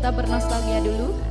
kita bernostalgia dulu.